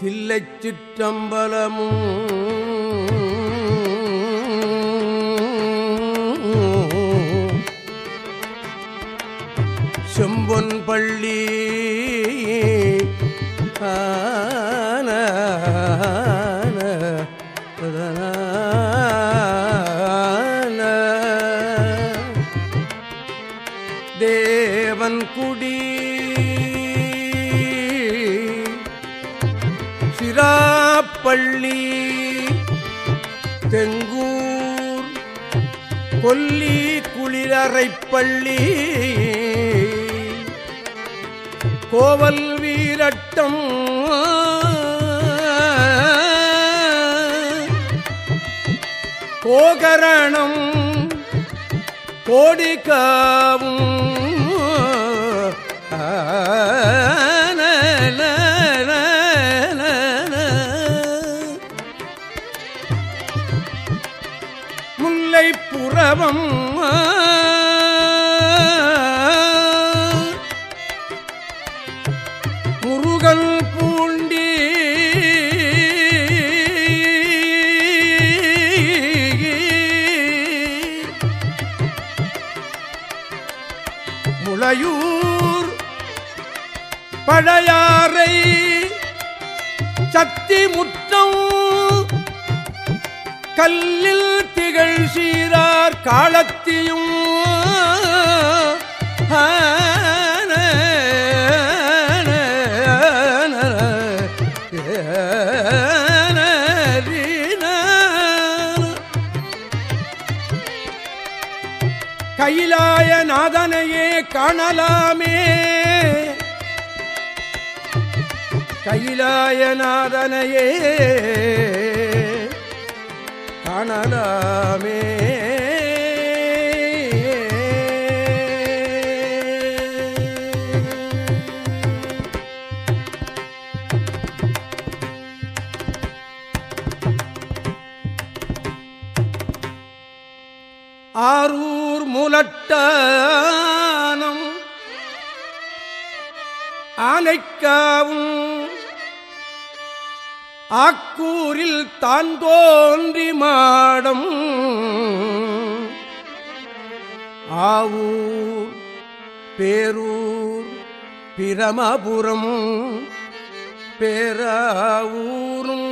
தில்லைச் சிற்றம்பலமும் செம்பொன் பள்ளி ஆ கொல்லி குளிரறை பள்ளி. கோவல் வீரட்டம். கோகரணம் கோடிக்காவும் ஆ முல்லை புறவம் முருகன் பூண்டி முளையூர் பழையாறை சத்தி முற்றம் கல்லில் திகழ் சீரார் காலத்தியும் கைலாய நாதனையே காணலாமே. கைலாயநாதனையே காணலாமே. ஆக்கூரில் தான் தோன்றி மாடம். ஆவூர் பேரூர் பிரமபுரம் பேராவூரும்.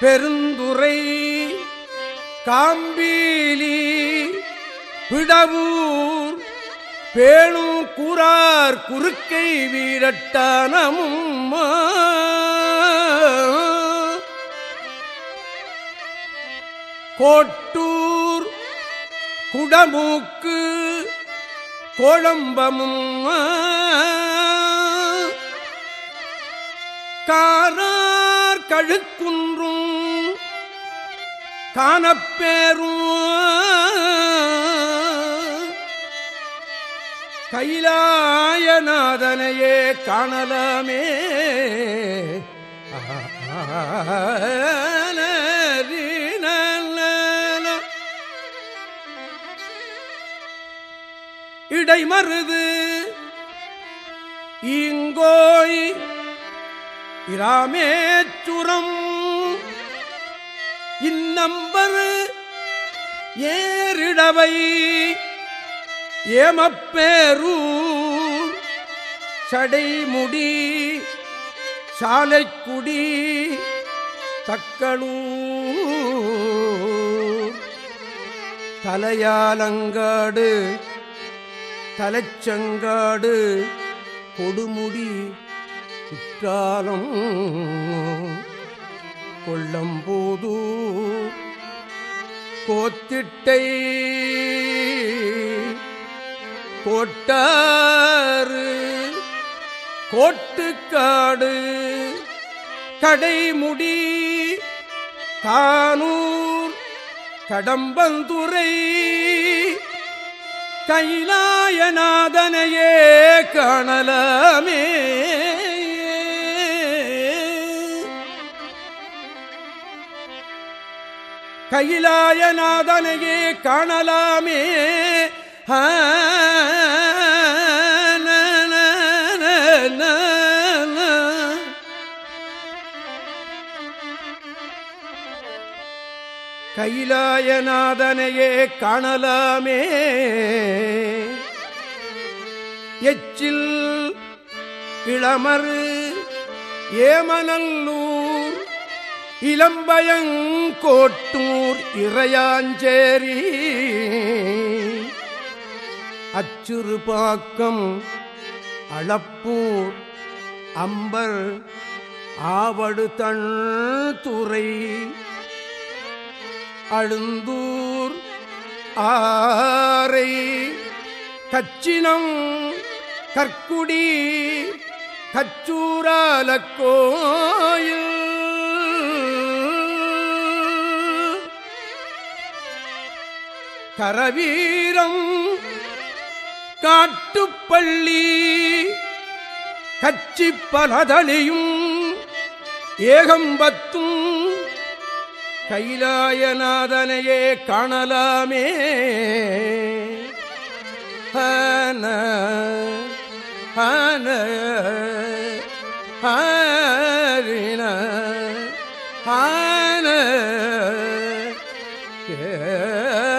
பெருந்துரை காம்பீலி பிடவூர் பேணு கூறார் குறுக்கை வீரட்டானமும் கோட்டூர் குடமூக்கு கோழம்பமும் காரார் கழுக்குன்றும் காணப்பேரும் கைலாயநாதனையே காணலாமே. இடைமருது இங்கோய் இராமேச்சுரம். இந்நம்பர் ஏறிடவை ஏமப்பேரூர் சடைமுடி சாலைக்குடி தக்களூர் தலையாலங்காடு தலைச்சங்காடு கொடுமுடி குற்றாலம் கொள்ளம்பூதூர் கோத்திட்டை கோட்டாறு கோட்டுக்காடு கடைமுடி கானூர் கடம்பந்துரை கைலாயநாதனையே காணலமே. கைலாயநாதனையே காணலாமே. கைலாயநாதனையே காணலாமே. எச்சில் இளமரு ஏமனல்லூர் இளம்பயங்கோட்டூர் இறையாஞ்சேரி. அச்சுறுபாக்கம் அளப்பூர் அம்பர் ஆவடு துறை அழுந்தூர் ஆரை கச்சினம் கற்குடி கச்சூரால கோயில். கரவீரம் காட்டுப்பள்ளி கச்சி பலதலியும் ஏகம்பத்தும் கைலாயநாதனையே காணலாமே. ஹன ஹன ஹரின ஹன ஏன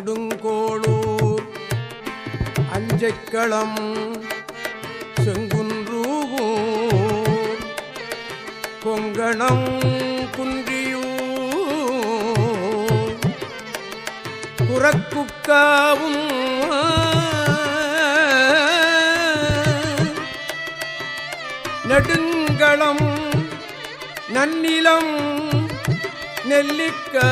கொடுங்கோளூர். அஞ்சைக்களம் செங்குன்றூர் கொங்கணம் குன்றியூர். குரக்குக்காவும் நெடுங்களம் நன்னிலம் நெல்லிக்கா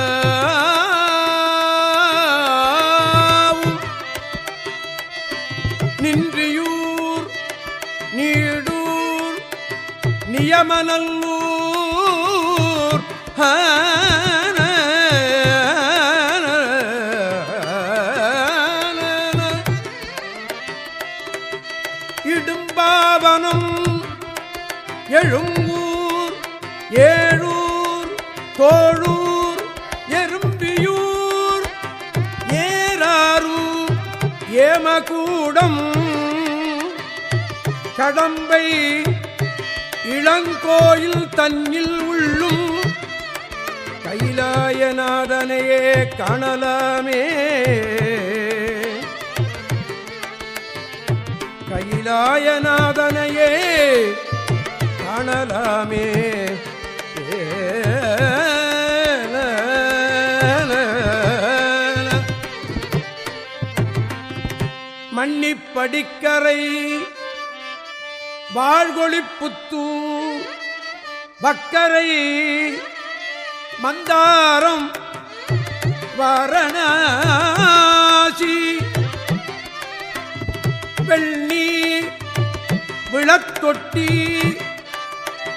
நியமனல்லூர் இடும்பாவனம் எழுங்கூர் ஏழூர் தோழூர் எறும்பியூர் ஏறாரூர் ஏமகூடம் கடம்பை இளங்கோயில் தன்னில் உள்ளும் கைலாயநாதனையே காணலாமே. கைலாயநாதனையே காணலாமே. மன்னிப்படிக்கரை வாழ்கொழிப்புத்தூர் பக்கரை மந்தாரம் வாரணாசி. வெள்ளி விளக்கொட்டி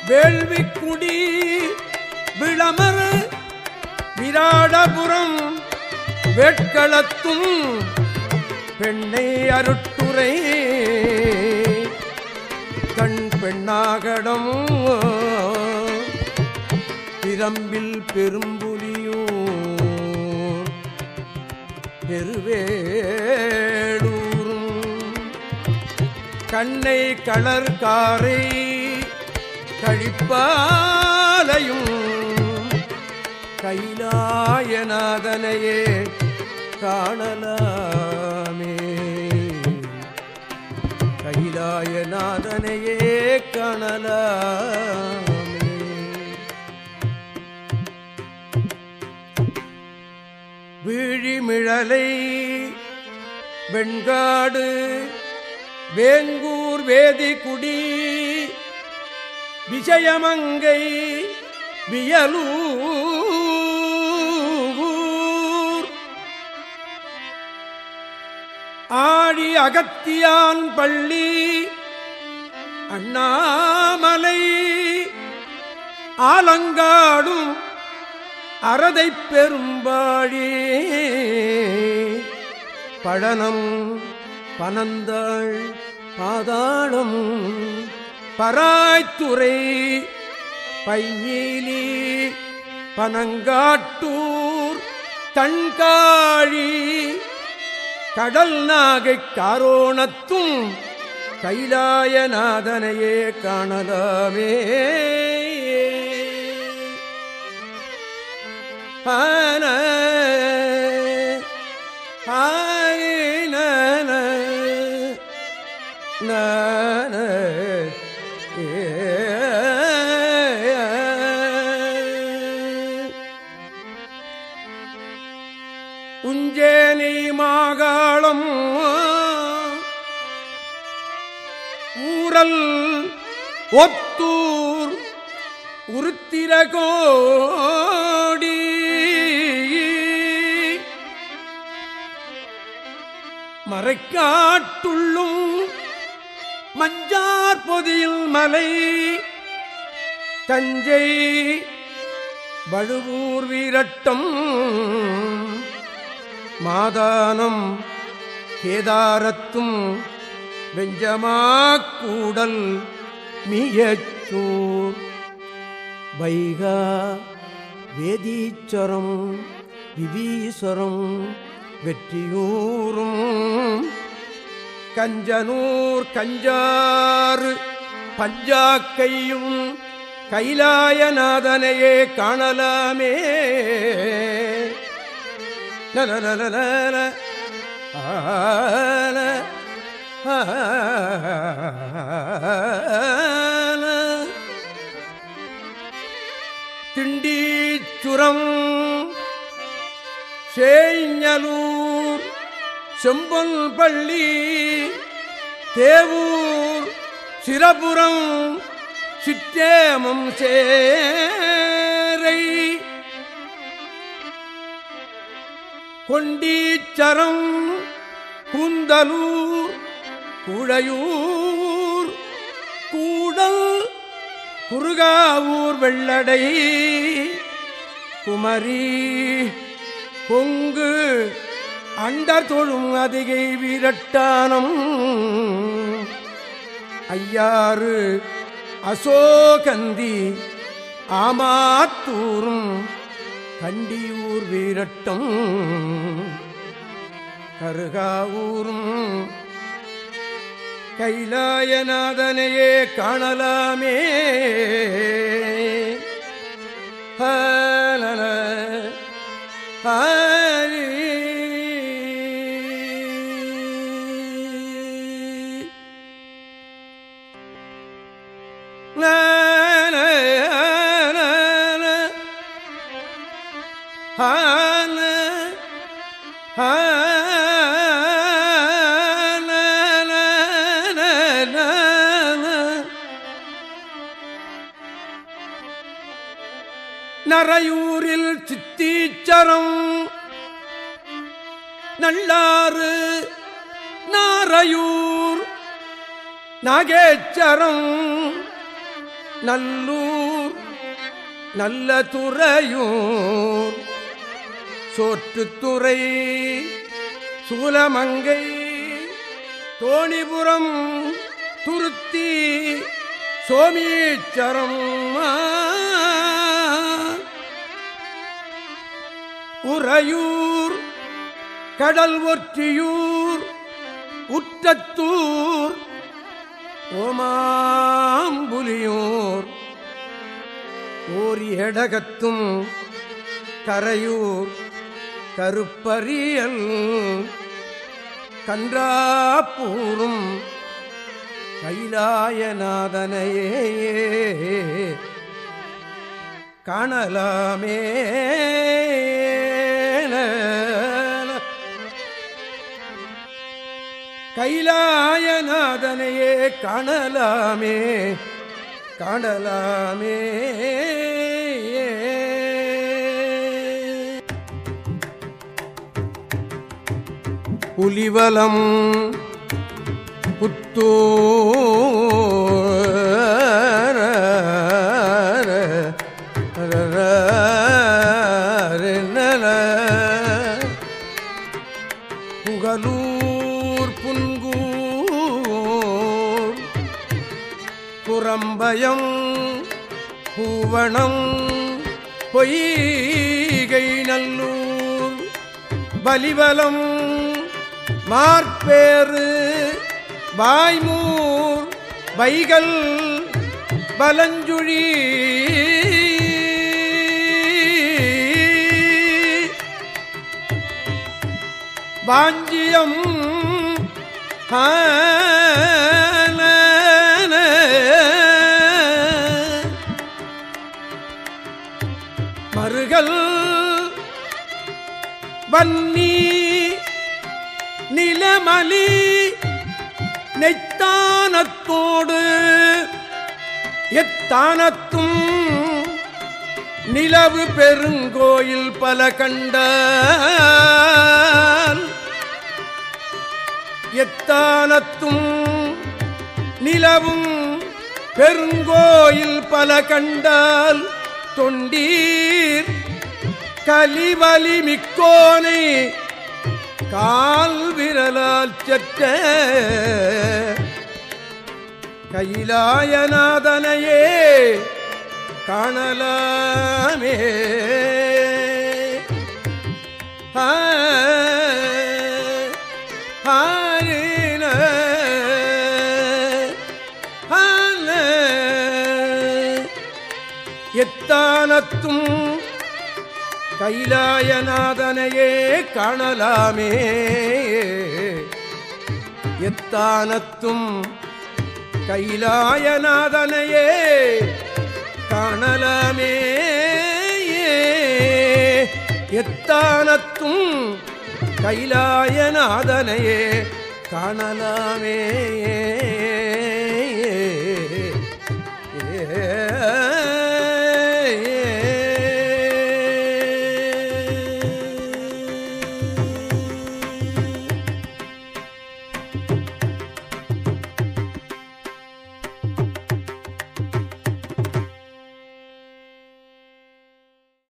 வேள்விக்குடி விளமர் விராடபுரம் வேட்களத்தும் பெண்ணை அருட்டுரை பெண்ணாகடம். பிரம்பில் பெரும்புலியும் பெருவேடூரும். கண்ணை களர்காரை கழிப்பாலையும் கைலாயநாதனையே காணலாமே. கைலாயநாதனையே காணலாமே. விழிமிழலை வெண்காடு வேங்கூர் வேதிக்குடி விஜயமங்கை வியலூர் ஆழி அகத்தியான் பள்ளி அண்ணாமலை ஆலங்காடும் அறதை பெரும்பாழி. பழனம் பனந்தாள் பாதாளம் பராய்த்துறை பையிலி பனங்காட்டூர் தன்காழி கடல் நாகை காரோணத்தும் கைலாயநாதனையே காணலாமே. ஆன உருத்திரகோடி மறைக்காட்டுள்ளும் மஞ்சார் பொதியில் மலை. தஞ்சை வழுவூர் வீரட்டம். மாதானம் கேதாரத்தும் வெஞ்சமாக்கூடல் மியச்சூர். வைகா வேதீச்சரம் விவீஸ்வரம் வெற்றியூரும் கஞ்சனூர் கஞ்சாறு பஞ்சாக்கையும் கைலாயநாதனையே காணலாமே நலநலநல ஆ ஆல திண்டீச்சுரம் சேஞ்சலூர் செம்பொல் பள்ளி தேவூர் சிரபுரம் சிற்றேமம் சேரை. கொண்டீச்சரம் குந்தலூர் குழையூர் கூடல் குறுகாவூர் வெள்ளடை. குமரி பொங்கு அண்டர் தொழும் அதிகை வீரட்டானம். ஐயாறு அசோகந்தி ஆமாத்தூரும் கண்டியூர் வீரட்டம். கருகாவூரும் கைலாயநாதனையே காணலாமே. ஹரி ஹரி நரையூரில் சித்தீச்சரம். நல்லாறு நாரையூர் நாகேச்சரம். நல்லூர் நல்ல துறையூர். சோற்றுத்துறை சூலமங்கை தோணிபுரம் துருத்தி சோமீச்சரம். உறையூர் கடல் ஒற்றியூர் உற்றத்தூர் ஓமாம்புலியூர் ஓர் எடகத்தும் கரையூர் கருப்பரியல் கன்றாப்பூரும் கைலாயநாதனையே. காணலாமே. கைலாயநாதனையே காணலாமே. காணலாமே. புலிவலம் புத்தூர் பூவணம் பொய்கை நல்லூர் பலிபலம் மார்பேறு வாய்மூர் வைகள் பலஞ்சுழி வாஞ்சியம் ஆ வன்னி நிலமலி நெத்தானத்தோடு எத்தானத்தும் நிலவு பெருங்கோயில் பல கண்ட எத்தானத்தும் நிலவும் பெருங்கோயில் பல கண்டால் தொண்டீர் கலிவலி மிக்கோனை கால் விரலால் செற்ற கைலாயநாதனையே காணலாமே. ஹாரின எத்தானத்தும் கைலாயநாதனையே காணலாமே. எத்தானத்தும் கைலாயநாதனையே காணலாமே. எத்தானத்தும் கைலாயநாதனையே காணலாமே.